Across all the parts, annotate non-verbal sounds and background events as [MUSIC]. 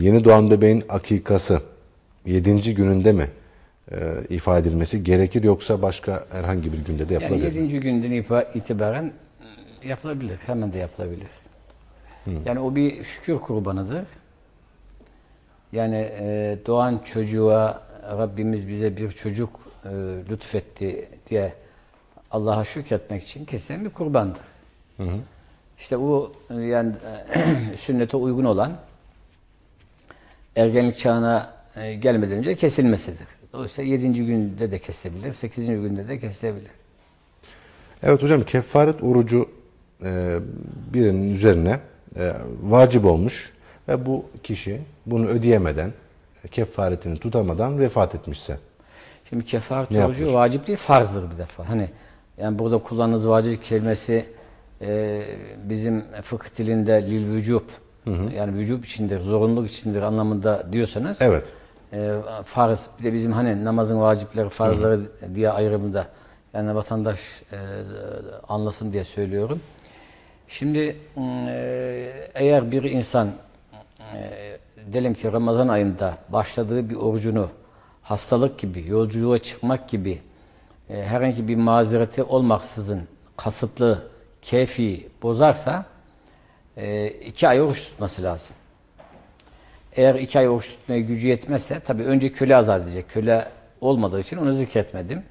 yeni doğan bebeğin akikası 7. gününde mi e, ifade edilmesi gerekir yoksa başka herhangi bir günde de Yani yapılabilir mi? yedinci günden ipa- itibaren yapılabilir. Hemen de yapılabilir. Yani o bir şükür kurbanıdır. Yani e, doğan çocuğa Rabbimiz bize bir çocuk e, lütfetti diye Allah'a şükretmek için kesilen bir kurbandır. İşte bu e, yani e, [CLEARS THROAT] sünnete uygun olan ergenlik çağına e, gelmeden önce kesilmesidir. Dolayısıyla 7. günde de kesebilir, 8. günde de kesebilir. Evet hocam kefaret orucu e, birinin üzerine e, vacip olmuş ve bu kişi bunu ödeyemeden kefaretini tutamadan vefat etmişse. Şimdi kefaret Ne orucu vacip değil, farzdır bir defa. Hani yani burada kullandığınız vacip kelimesi e, bizim fıkıh dilinde lil vücub yani vücub içindir, zorunluluk içindir anlamında diyorsanız Evet. e, farz bir de bizim hani namazın vacipleri farzları diye ayrımında yani vatandaş e, anlasın diye söylüyorum. Şimdi e, eğer bir insan e, diyelim ki Ramazan ayında başladığı bir orucunu hastalık gibi, yolculuğa çıkmak gibi e, herhangi bir mazereti olmaksızın kasıtlı, keyfi bozarsa e, iki ay oruç tutması lazım. Eğer iki ay oruç tutmaya gücü yetmezse tabii önce köle azat edecek. Köle olmadığı için onu zikretmedim.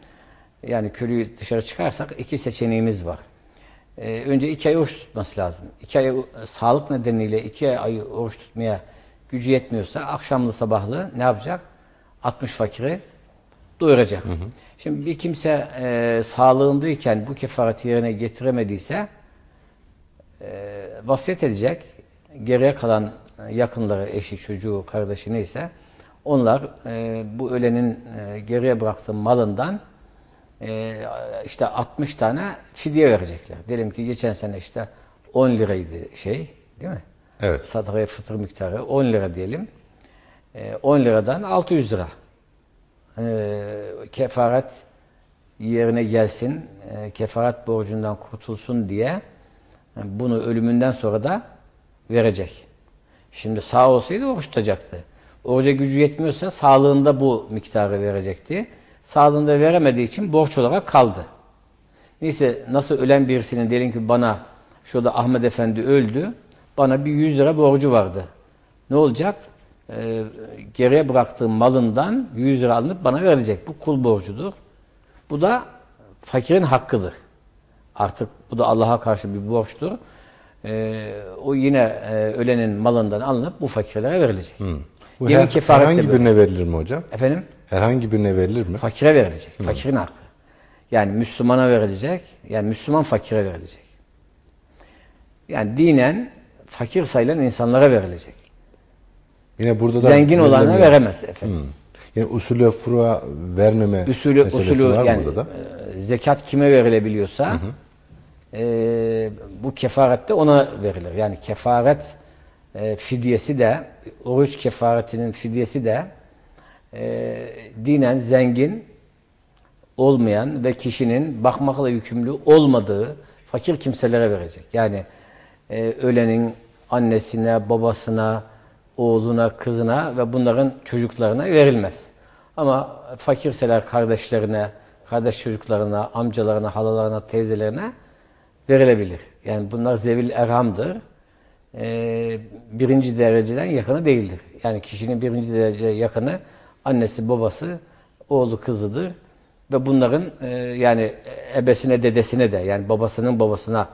Yani köleyi dışarı çıkarsak iki seçeneğimiz var. Ee, önce iki ay oruç tutması lazım. İki ay e, sağlık nedeniyle iki ay oruç tutmaya gücü yetmiyorsa akşamlı sabahlı ne yapacak? 60 fakiri doyuracak. Şimdi bir kimse e, sağlığındayken bu kefareti yerine getiremediyse e, vasiyet edecek. Geriye kalan e, yakınları, eşi, çocuğu, kardeşi neyse onlar e, bu ölenin e, geriye bıraktığı malından e, işte 60 tane fidye verecekler. Diyelim ki geçen sene işte 10 liraydı şey değil mi? Evet. Sadakaya fıtır miktarı 10 lira diyelim. E, 10 liradan 600 lira. E, kefaret yerine gelsin, e, kefaret borcundan kurtulsun diye bunu ölümünden sonra da verecek. Şimdi sağ olsaydı oruç tutacaktı. Oruca gücü yetmiyorsa sağlığında bu miktarı verecekti. Sağlığında veremediği için borç olarak kaldı. Neyse nasıl ölen birisinin diyelim ki bana şurada Ahmet Efendi öldü. Bana bir 100 lira borcu vardı. Ne olacak? Ee, geriye bıraktığım malından 100 lira alınıp bana verilecek. Bu kul borcudur. Bu da fakirin hakkıdır. Artık bu da Allah'a karşı bir borçtur. Ee, o yine e, ölenin malından alınıp bu fakirlere verilecek. Bu Yemin her- kefarette herhangi böyle. birine verilir mi hocam? Efendim? Herhangi birine verilir mi? Fakire verilecek. Fakirin hakkı. Yani Müslümana verilecek. Yani Müslüman fakire verilecek. Yani dinen fakir sayılan insanlara verilecek. Yine burada da Zengin olana veremez efendim. Yine usulü furuğa vermeme Usulü, meselesi usulü var yani burada da. e, zekat kime verilebiliyorsa e, bu kefarette ona verilir. Yani kefaret e, fidyesi de oruç kefaretinin fidyesi de e, dinen zengin olmayan ve kişinin bakmakla yükümlü olmadığı fakir kimselere verecek. Yani e, ölenin annesine, babasına, oğluna, kızına ve bunların çocuklarına verilmez. Ama fakirseler kardeşlerine, kardeş çocuklarına, amcalarına, halalarına, teyzelerine verilebilir. Yani bunlar zevil erhamdır. Ee, birinci dereceden yakını değildir. Yani kişinin birinci derece yakını annesi, babası, oğlu, kızıdır. Ve bunların e, yani ebesine, dedesine de yani babasının babasına,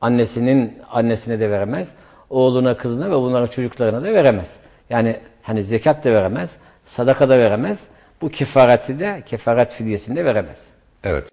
annesinin annesine de veremez. Oğluna, kızına ve bunların çocuklarına da veremez. Yani hani zekat da veremez, sadaka da veremez. Bu kefareti de, kefaret fidyesini de veremez. Evet.